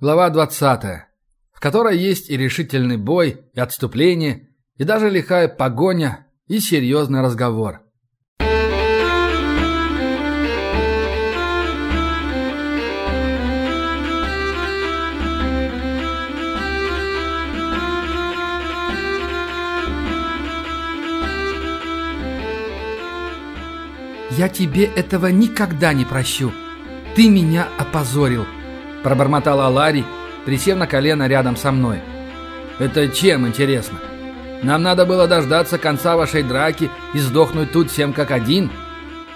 Глава 20, в которой есть и решительный бой, и отступление, и даже лихая погоня, и серьезный разговор. «Я тебе этого никогда не прощу. Ты меня опозорил», – пробормотала Ларри, присев на колено рядом со мной. «Это чем, интересно? Нам надо было дождаться конца вашей драки и сдохнуть тут всем как один?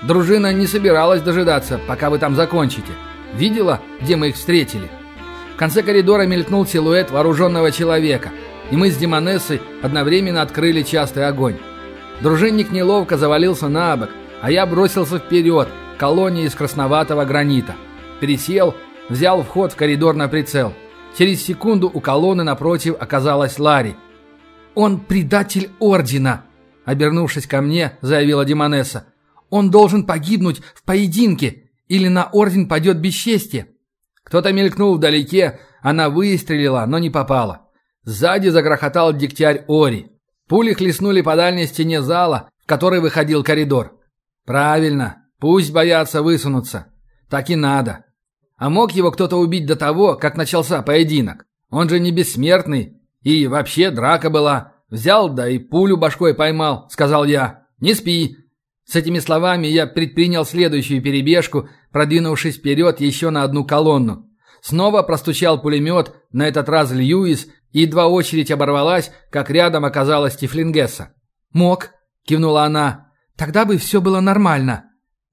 Дружина не собиралась дожидаться, пока вы там закончите. Видела, где мы их встретили?» В конце коридора мелькнул силуэт вооруженного человека, и мы с Демонессой одновременно открыли частый огонь. Дружинник неловко завалился на бок, а я бросился вперед, к колонии из красноватого гранита. Пересел, взял вход в коридор на прицел. Через секунду у колонны напротив оказалась Ларри. «Он предатель Ордена!» Обернувшись ко мне, заявила Демонесса. «Он должен погибнуть в поединке, или на Орден пойдет бесчестье!» Кто-то мелькнул вдалеке, она выстрелила, но не попала. Сзади загрохотал дегтярь Ори. Пули хлестнули по дальней стене зала, в который выходил коридор. Правильно, пусть боятся высунуться. Так и надо. А мог его кто-то убить до того, как начался поединок? Он же не бессмертный. И вообще драка была. Взял, да и пулю башкой поймал, сказал я. Не спи. С этими словами я предпринял следующую перебежку, продвинувшись вперед еще на одну колонну. Снова простучал пулемет, на этот раз Льюис, и едва очередь оборвалась, как рядом оказалась Тифлингесса. «Мог», — кивнула она, Тогда бы все было нормально».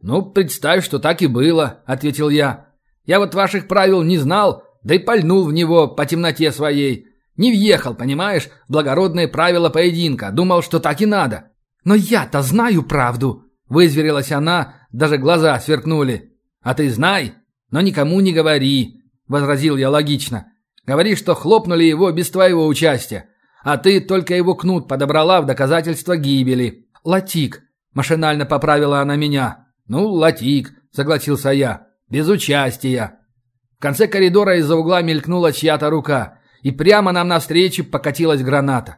«Ну, представь, что так и было», — ответил я. «Я вот ваших правил не знал, да и пальнул в него по темноте своей. Не въехал, понимаешь, благородные правила поединка. Думал, что так и надо». «Но я-то знаю правду», — вызверилась она, даже глаза сверкнули. «А ты знай, но никому не говори», — возразил я логично. «Говори, что хлопнули его без твоего участия, а ты только его кнут подобрала в доказательство гибели». «Латик», Машинально поправила она меня. «Ну, латик», — согласился я. «Без участия». В конце коридора из-за угла мелькнула чья-то рука, и прямо нам навстречу покатилась граната.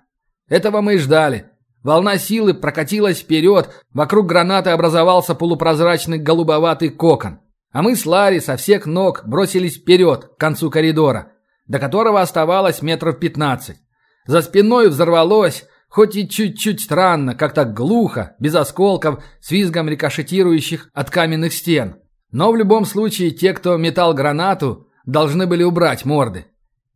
Этого мы и ждали. Волна силы прокатилась вперед, вокруг гранаты образовался полупрозрачный голубоватый кокон. А мы с Ларри со всех ног бросились вперед, к концу коридора, до которого оставалось метров пятнадцать. За спиной взорвалось, Хоть и чуть-чуть странно, как так глухо, без осколков, с визгом рикошетирующих от каменных стен. Но в любом случае те, кто метал гранату, должны были убрать морды.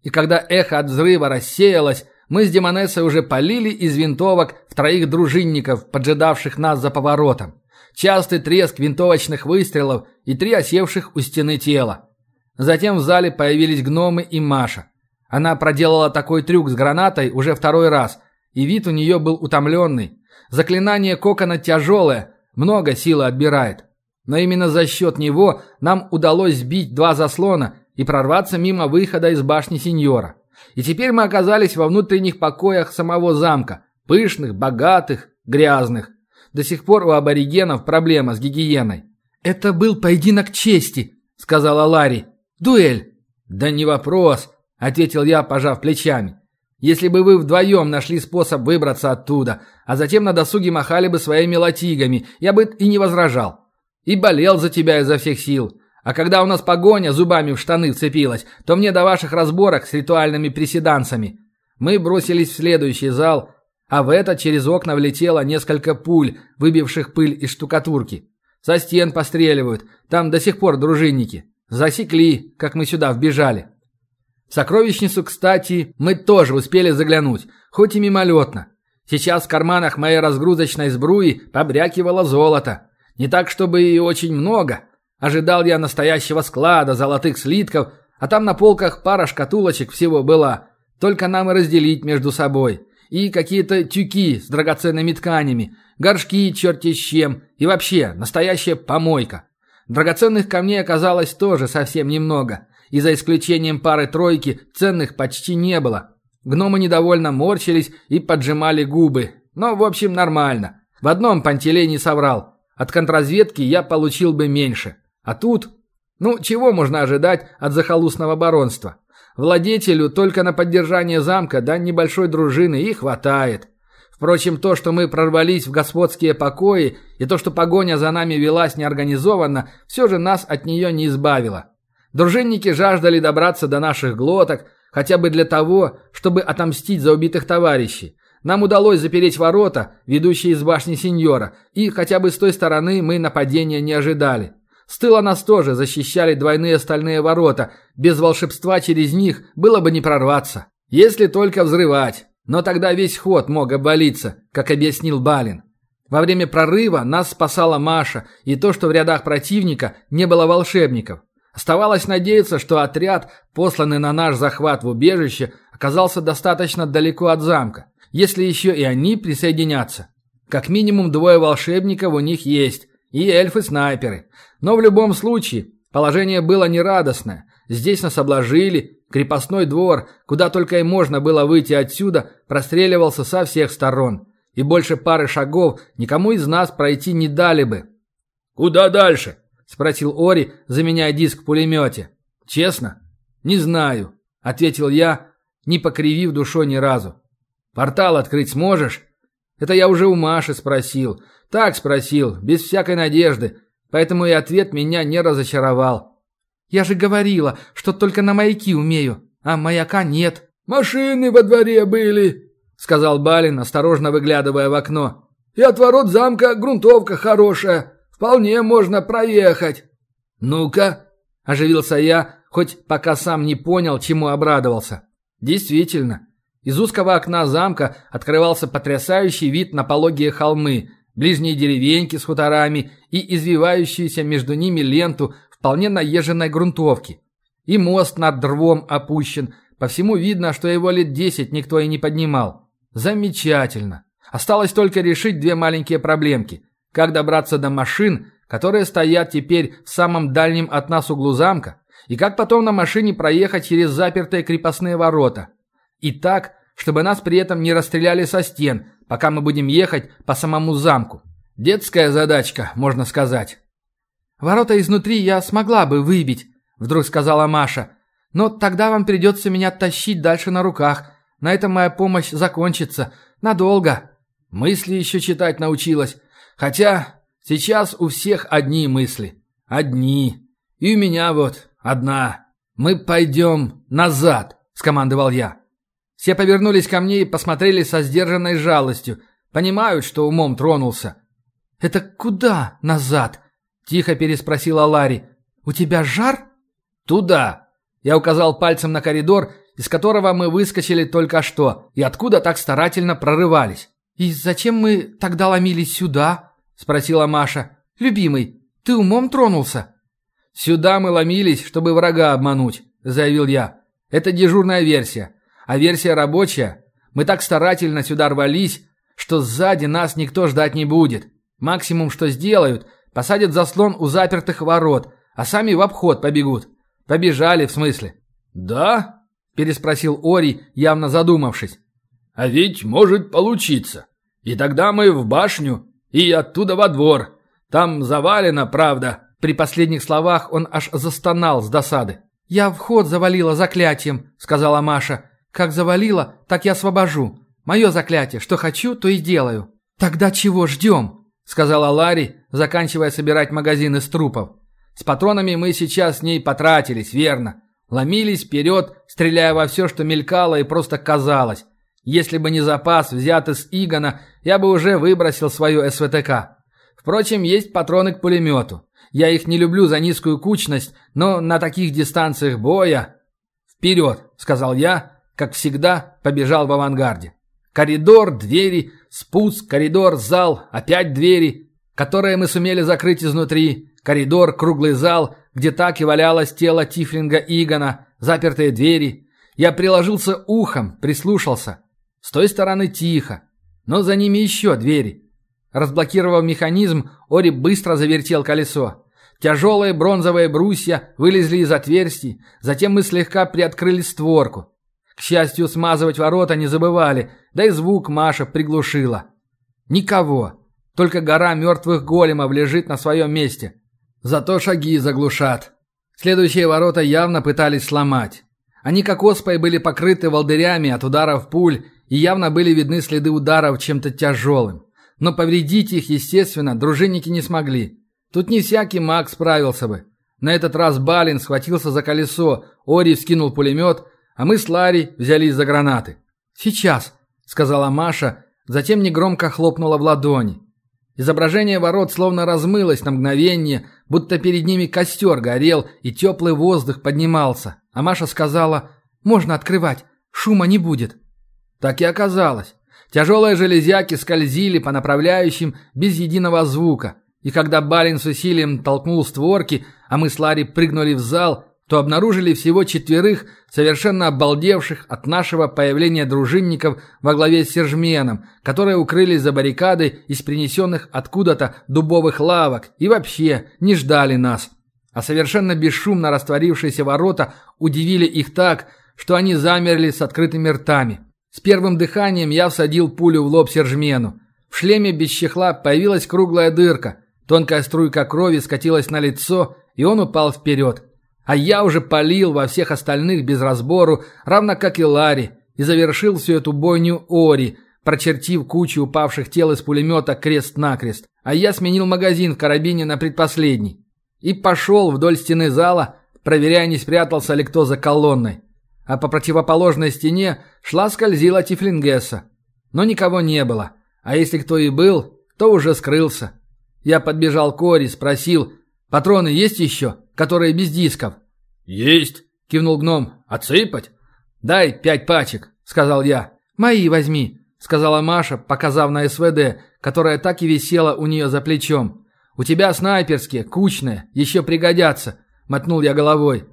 И когда эхо от взрыва рассеялось, мы с Демонессой уже полили из винтовок в троих дружинников, поджидавших нас за поворотом. Частый треск винтовочных выстрелов и три осевших у стены тела. Затем в зале появились гномы и Маша. Она проделала такой трюк с гранатой уже второй раз, и вид у нее был утомленный. Заклинание кокона тяжелое, много силы отбирает. Но именно за счет него нам удалось сбить два заслона и прорваться мимо выхода из башни сеньора. И теперь мы оказались во внутренних покоях самого замка. Пышных, богатых, грязных. До сих пор у аборигенов проблема с гигиеной. «Это был поединок чести», — сказала Ларри. «Дуэль». «Да не вопрос», — ответил я, пожав плечами. Если бы вы вдвоем нашли способ выбраться оттуда, а затем на досуге махали бы своими латигами, я бы и не возражал. И болел за тебя изо всех сил. А когда у нас погоня зубами в штаны вцепилась, то мне до ваших разборок с ритуальными приседанцами. Мы бросились в следующий зал, а в этот через окна влетело несколько пуль, выбивших пыль из штукатурки. Со стен постреливают, там до сих пор дружинники. Засекли, как мы сюда вбежали. В сокровищницу, кстати, мы тоже успели заглянуть, хоть и мимолетно. Сейчас в карманах моей разгрузочной сбруи побрякивало золото. Не так, чтобы и очень много. Ожидал я настоящего склада золотых слитков, а там на полках пара шкатулочек всего была. Только нам и разделить между собой. И какие-то тюки с драгоценными тканями, горшки черти с чем, и вообще настоящая помойка. Драгоценных камней оказалось тоже совсем немного и за исключением пары-тройки ценных почти не было. Гномы недовольно морщились и поджимали губы. Но, в общем, нормально. В одном Пантелей не соврал. От контрразведки я получил бы меньше. А тут... Ну, чего можно ожидать от захолустного баронства? Владетелю только на поддержание замка да небольшой дружины и хватает. Впрочем, то, что мы прорвались в господские покои, и то, что погоня за нами велась неорганизованно, все же нас от нее не избавило. Дружинники жаждали добраться до наших глоток, хотя бы для того, чтобы отомстить за убитых товарищей. Нам удалось запереть ворота, ведущие из башни сеньора, и хотя бы с той стороны мы нападения не ожидали. С тыла нас тоже защищали двойные стальные ворота, без волшебства через них было бы не прорваться. Если только взрывать. Но тогда весь ход мог обвалиться, как объяснил Балин. Во время прорыва нас спасала Маша и то, что в рядах противника не было волшебников. Оставалось надеяться, что отряд, посланный на наш захват в убежище, оказался достаточно далеко от замка, если еще и они присоединятся. Как минимум двое волшебников у них есть, и эльфы-снайперы. Но в любом случае, положение было нерадостное. Здесь нас обложили, крепостной двор, куда только и можно было выйти отсюда, простреливался со всех сторон. И больше пары шагов никому из нас пройти не дали бы. «Куда дальше?» – спросил Ори, заменяя диск в пулемете. «Честно? Не знаю», – ответил я, не покривив душой ни разу. «Портал открыть сможешь?» «Это я уже у Маши спросил. Так спросил, без всякой надежды, поэтому и ответ меня не разочаровал». «Я же говорила, что только на маяки умею, а маяка нет». «Машины во дворе были», — сказал Балин, осторожно выглядывая в окно. «И от ворот замка грунтовка хорошая. Вполне можно проехать». «Ну-ка», – оживился я, хоть пока сам не понял, чему обрадовался. «Действительно, из узкого окна замка открывался потрясающий вид на пологие холмы, ближние деревеньки с хуторами и извивающуюся между ними ленту вполне наезженной грунтовки. И мост над рвом опущен, по всему видно, что его лет десять никто и не поднимал. Замечательно. Осталось только решить две маленькие проблемки – как добраться до машин, которые стоят теперь в самом дальнем от нас углу замка, и как потом на машине проехать через запертые крепостные ворота. И так, чтобы нас при этом не расстреляли со стен, пока мы будем ехать по самому замку. Детская задачка, можно сказать. «Ворота изнутри я смогла бы выбить», — вдруг сказала Маша. «Но тогда вам придется меня тащить дальше на руках. На этом моя помощь закончится. Надолго». Мысли еще читать научилась. Хотя сейчас у всех одни мысли. Одни. И у меня вот одна. Мы пойдем назад, скомандовал я. Все повернулись ко мне и посмотрели со сдержанной жалостью. Понимают, что умом тронулся. «Это куда назад?» – тихо переспросила Ларри. «У тебя жар?» «Туда!» Я указал пальцем на коридор, из которого мы выскочили только что, и откуда так старательно прорывались. «И зачем мы тогда ломились сюда?» – спросила Маша. «Любимый, ты умом тронулся?» «Сюда мы ломились, чтобы врага обмануть», – заявил я. «Это дежурная версия. А версия рабочая. Мы так старательно сюда рвались, что сзади нас никто ждать не будет. Максимум, что сделают, посадят заслон у запертых ворот, а сами в обход побегут. Побежали, в смысле». «Да?» – переспросил Ори, явно задумавшись. А ведь может получиться. И тогда мы в башню и оттуда во двор. Там завалено, правда». При последних словах он аж застонал с досады. «Я вход завалила заклятием», — сказала Маша. «Как завалила, так я освобожу. Мое заклятие, что хочу, то и делаю». «Тогда чего ждем?» — сказала Ларри, заканчивая собирать магазин из трупов. «С патронами мы сейчас с ней потратились, верно. Ломились вперед, стреляя во все, что мелькало и просто казалось. Если бы не запас, взятый с Игона, я бы уже выбросил свою СВТК. Впрочем, есть патроны к пулемету. Я их не люблю за низкую кучность, но на таких дистанциях боя... «Вперед!» — сказал я, как всегда, побежал в авангарде. Коридор, двери, спуск, коридор, зал, опять двери, которые мы сумели закрыть изнутри, коридор, круглый зал, где так и валялось тело Тифлинга Игона, запертые двери. Я приложился ухом, прислушался. С той стороны тихо, но за ними еще двери. Разблокировав механизм, Ори быстро завертел колесо. Тяжелые бронзовые брусья вылезли из отверстий, затем мы слегка приоткрыли створку. К счастью, смазывать ворота не забывали, да и звук Маша приглушила. Никого. Только гора мертвых големов лежит на своем месте. Зато шаги заглушат. Следующие ворота явно пытались сломать. Они как оспой были покрыты волдырями от ударов пуль, и явно были видны следы ударов чем-то тяжелым. Но повредить их, естественно, дружинники не смогли. Тут не всякий маг справился бы. На этот раз Балин схватился за колесо, Ори вскинул пулемет, а мы с Ларри взялись за гранаты. «Сейчас», — сказала Маша, затем негромко хлопнула в ладони. Изображение ворот словно размылось на мгновение, будто перед ними костер горел и теплый воздух поднимался. А Маша сказала, «Можно открывать, шума не будет». Так и оказалось. Тяжелые железяки скользили по направляющим без единого звука. И когда Балин с усилием толкнул створки, а мы с Ларри прыгнули в зал, то обнаружили всего четверых, совершенно обалдевших от нашего появления дружинников во главе с Сержменом, которые укрылись за баррикадой из принесенных откуда-то дубовых лавок и вообще не ждали нас. А совершенно бесшумно растворившиеся ворота удивили их так, что они замерли с открытыми ртами. С первым дыханием я всадил пулю в лоб Сержмену. В шлеме без чехла появилась круглая дырка, тонкая струйка крови скатилась на лицо, и он упал вперед. А я уже полил во всех остальных без разбору, равно как и Ларри, и завершил всю эту бойню Ори, прочертив кучу упавших тел из пулемета крест-накрест. А я сменил магазин в карабине на предпоследний. И пошел вдоль стены зала, проверяя, не спрятался ли кто за колонной. А по противоположной стене шла-скользила Тифлингесса. Но никого не было. А если кто и был, то уже скрылся. Я подбежал к Ори, спросил, Патроны есть еще, которые без дисков?» «Есть», — кивнул гном. «Отсыпать?» «Дай пять пачек», — сказал я. «Мои возьми», — сказала Маша, показав на СВД, которая так и висела у нее за плечом. «У тебя снайперские, кучные, еще пригодятся», — мотнул я головой.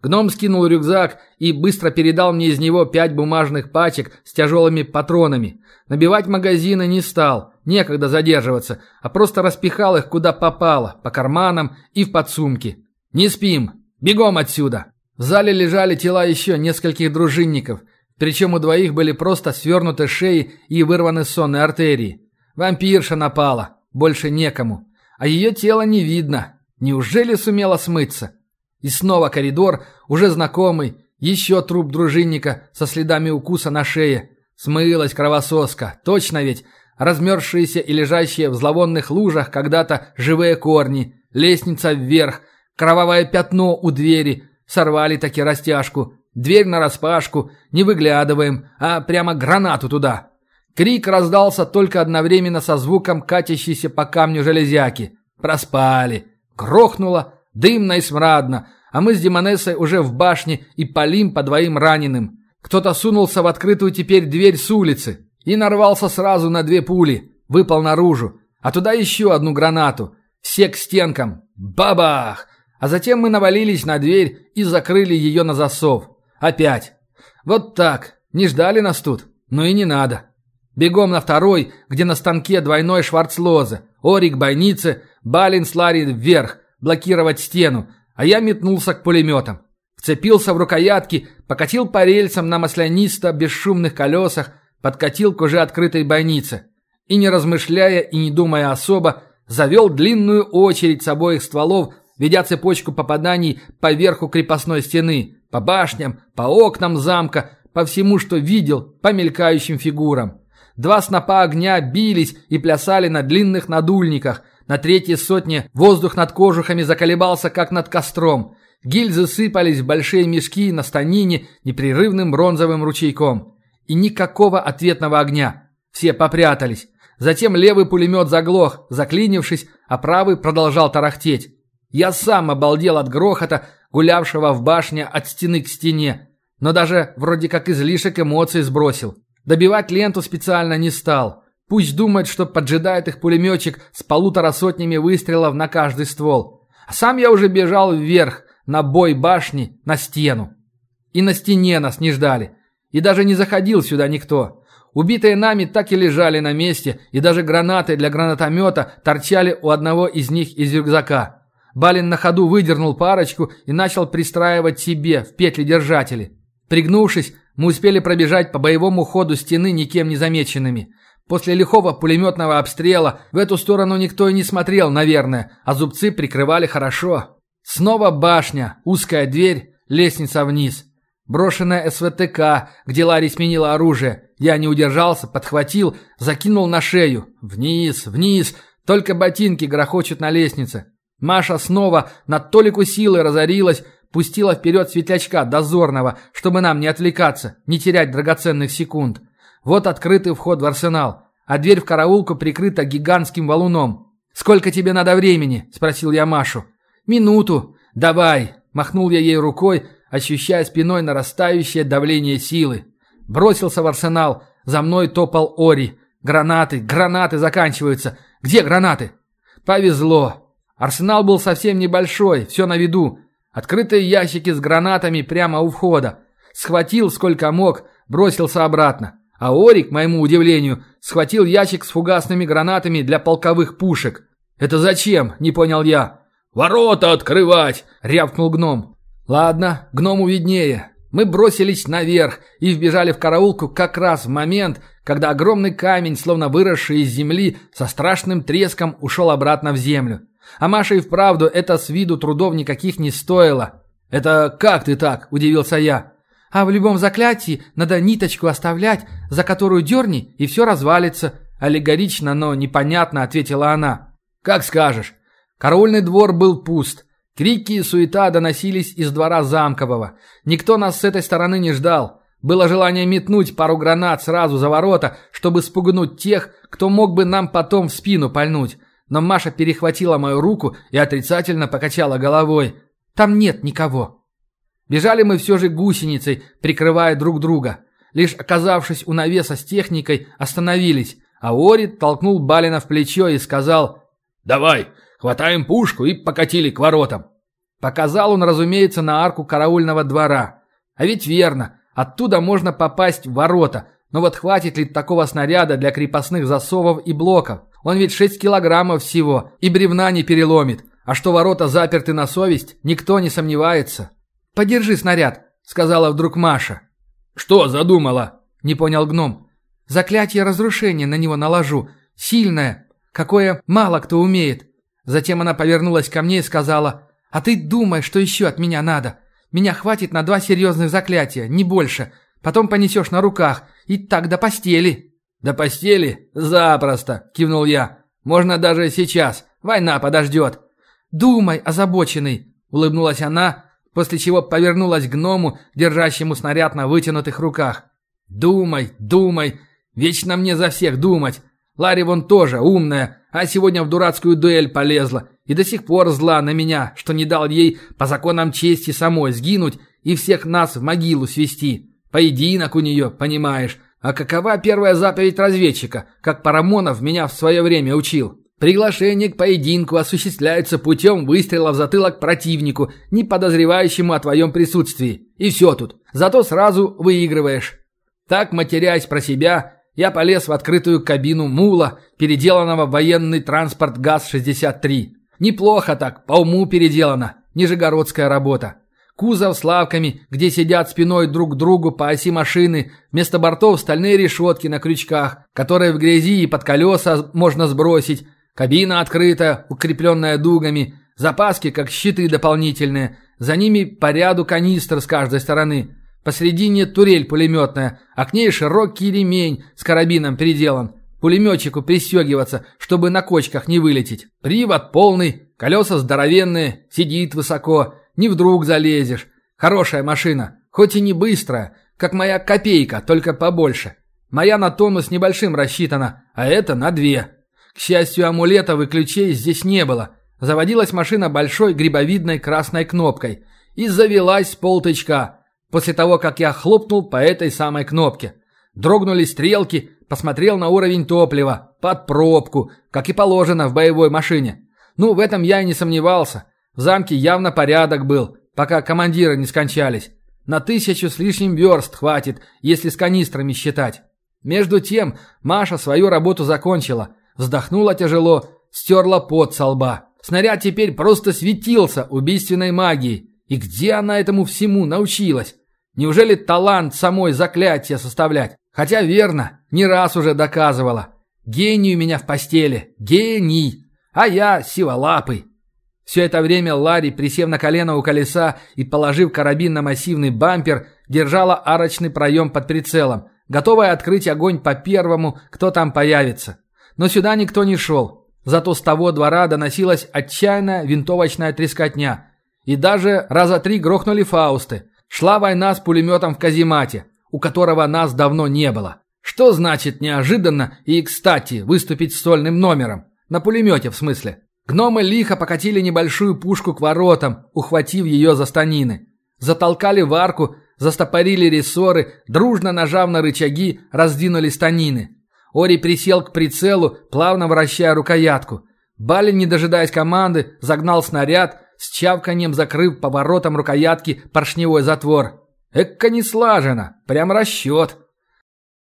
Гном скинул рюкзак и быстро передал мне из него пять бумажных пачек с тяжелыми патронами. Набивать магазины не стал, некогда задерживаться, а просто распихал их куда попало, по карманам и в подсумки. «Не спим! Бегом отсюда!» В зале лежали тела еще нескольких дружинников, причем у двоих были просто свернуты шеи и вырваны сонные артерии. Вампирша напала, больше некому. А ее тело не видно. Неужели сумела смыться? И снова коридор, уже знакомый, еще труп дружинника со следами укуса на шее. Смылась кровососка, точно ведь, размерзшиеся и лежащие в зловонных лужах когда-то живые корни, лестница вверх, кровавое пятно у двери, сорвали таки растяжку, дверь нараспашку, не выглядываем, а прямо гранату туда. Крик раздался только одновременно со звуком катящейся по камню железяки. Проспали. Грохнуло, Дымно и смрадно, а мы с Демонессой уже в башне и палим по двоим раненым. Кто-то сунулся в открытую теперь дверь с улицы и нарвался сразу на две пули, выпал наружу, а туда еще одну гранату. Все к стенкам. Бабах! А затем мы навалились на дверь и закрыли ее на засов. Опять. Вот так. Не ждали нас тут. Ну и не надо. Бегом на второй, где на станке двойной шварцлоза. Орик бойницы, Балин с Ларри вверх блокировать стену, а я метнулся к пулеметам. Вцепился в рукоятки, покатил по рельсам на маслянисто бесшумных колесах, подкатил к уже открытой бойнице. И не размышляя и не думая особо, завел длинную очередь с обоих стволов, ведя цепочку попаданий по верху крепостной стены, по башням, по окнам замка, по всему, что видел, по мелькающим фигурам. Два снопа огня бились и плясали на длинных надульниках – на третьей сотне воздух над кожухами заколебался, как над костром. Гильзы сыпались в большие мешки на станине непрерывным бронзовым ручейком. И никакого ответного огня. Все попрятались. Затем левый пулемет заглох, заклинившись, а правый продолжал тарахтеть. Я сам обалдел от грохота, гулявшего в башне от стены к стене. Но даже вроде как излишек эмоций сбросил. Добивать ленту специально не стал. Пусть думает, что поджидает их пулеметчик с полутора сотнями выстрелов на каждый ствол. А сам я уже бежал вверх, на бой башни, на стену. И на стене нас не ждали. И даже не заходил сюда никто. Убитые нами так и лежали на месте, и даже гранаты для гранатомета торчали у одного из них из рюкзака. Балин на ходу выдернул парочку и начал пристраивать себе в петли держатели. Пригнувшись, мы успели пробежать по боевому ходу стены никем не замеченными. После лихого пулеметного обстрела в эту сторону никто и не смотрел, наверное, а зубцы прикрывали хорошо. Снова башня, узкая дверь, лестница вниз. Брошенная СВТК, где Ларри сменила оружие. Я не удержался, подхватил, закинул на шею. Вниз, вниз, только ботинки грохочут на лестнице. Маша снова на толику силы разорилась, пустила вперед светлячка дозорного, чтобы нам не отвлекаться, не терять драгоценных секунд. Вот открытый вход в арсенал, а дверь в караулку прикрыта гигантским валуном. «Сколько тебе надо времени?» – спросил я Машу. «Минуту. Давай!» – махнул я ей рукой, ощущая спиной нарастающее давление силы. Бросился в арсенал. За мной топал Ори. Гранаты, гранаты заканчиваются. Где гранаты? Повезло. Арсенал был совсем небольшой, все на виду. Открытые ящики с гранатами прямо у входа. Схватил сколько мог, бросился обратно. А Ори, к моему удивлению, схватил ящик с фугасными гранатами для полковых пушек. «Это зачем?» – не понял я. «Ворота открывать!» – рявкнул гном. «Ладно, гному виднее. Мы бросились наверх и вбежали в караулку как раз в момент, когда огромный камень, словно выросший из земли, со страшным треском ушел обратно в землю. А Маша и вправду это с виду трудов никаких не стоило. «Это как ты так?» – удивился я. А в любом заклятии надо ниточку оставлять, за которую дерни, и все развалится. Аллегорично, но непонятно, ответила она. Как скажешь. Караульный двор был пуст. Крики и суета доносились из двора замкового. Никто нас с этой стороны не ждал. Было желание метнуть пару гранат сразу за ворота, чтобы спугнуть тех, кто мог бы нам потом в спину пальнуть. Но Маша перехватила мою руку и отрицательно покачала головой. «Там нет никого». Бежали мы все же гусеницей, прикрывая друг друга. Лишь оказавшись у навеса с техникой, остановились, а Орит толкнул Балина в плечо и сказал «Давай, хватаем пушку и покатили к воротам». Показал он, разумеется, на арку караульного двора. А ведь верно, оттуда можно попасть в ворота, но вот хватит ли такого снаряда для крепостных засовов и блоков? Он ведь 6 килограммов всего и бревна не переломит. А что ворота заперты на совесть, никто не сомневается. «Подержи снаряд», — сказала вдруг Маша. «Что задумала?» — не понял гном. «Заклятие разрушения на него наложу. Сильное, какое мало кто умеет». Затем она повернулась ко мне и сказала, «А ты думай, что еще от меня надо. Меня хватит на два серьезных заклятия, не больше. Потом понесешь на руках, и так до постели». «До постели? Запросто!» – кивнул я. «Можно даже сейчас. Война подождет». «Думай, озабоченный!» – улыбнулась она после чего повернулась к гному, держащему снаряд на вытянутых руках. «Думай, думай, вечно мне за всех думать. Ларри вон тоже умная, а сегодня в дурацкую дуэль полезла и до сих пор зла на меня, что не дал ей по законам чести самой сгинуть и всех нас в могилу свести. Поединок у нее, понимаешь. А какова первая заповедь разведчика, как Парамонов меня в свое время учил? Приглашение к поединку осуществляется путем выстрела в затылок противнику, не подозревающему о твоем присутствии. И все тут. Зато сразу выигрываешь. Так, матерясь про себя, я полез в открытую кабину мула, переделанного в военный транспорт ГАЗ-63. Неплохо так, по уму переделано. Нижегородская работа. Кузов с лавками, где сидят спиной друг к другу по оси машины, вместо бортов стальные решетки на крючках, которые в грязи и под колеса можно сбросить, Кабина открыта, укрепленная дугами, запаски как щиты дополнительные, за ними по ряду канистр с каждой стороны. Посредине турель пулеметная, а к ней широкий ремень с карабином переделан. Пулеметчику пристегиваться, чтобы на кочках не вылететь. Привод полный, колеса здоровенные, сидит высоко, не вдруг залезешь. Хорошая машина, хоть и не быстрая, как моя копейка, только побольше. Моя на тонну с небольшим рассчитана, а это на две. К счастью, амулетов и ключей здесь не было. Заводилась машина большой грибовидной красной кнопкой и завелась полтычка, после того, как я хлопнул по этой самой кнопке. Дрогнули стрелки, посмотрел на уровень топлива, под пробку, как и положено в боевой машине. Ну, в этом я и не сомневался. В замке явно порядок был, пока командиры не скончались. На тысячу с лишним верст хватит, если с канистрами считать. Между тем, Маша свою работу закончила. Вздохнула тяжело, стерла пот со лба. Снаряд теперь просто светился убийственной магией. И где она этому всему научилась? Неужели талант самой заклятия составлять? Хотя верно, не раз уже доказывала. Гений у меня в постели. Гений. А я сиволапый. Все это время Ларри, присев на колено у колеса и положив карабин на массивный бампер, держала арочный проем под прицелом, готовая открыть огонь по первому, кто там появится. Но сюда никто не шел. Зато с того двора доносилась отчаянная винтовочная трескотня. И даже раза три грохнули фаусты. Шла война с пулеметом в каземате, у которого нас давно не было. Что значит неожиданно и, кстати, выступить с сольным номером? На пулемете, в смысле. Гномы лихо покатили небольшую пушку к воротам, ухватив ее за станины. Затолкали в арку, застопорили рессоры, дружно нажав на рычаги, раздвинули станины. Ори присел к прицелу, плавно вращая рукоятку. Балин, не дожидаясь команды, загнал снаряд, с чавканием закрыв поворотом рукоятки поршневой затвор. Экка не слажено, прям расчет.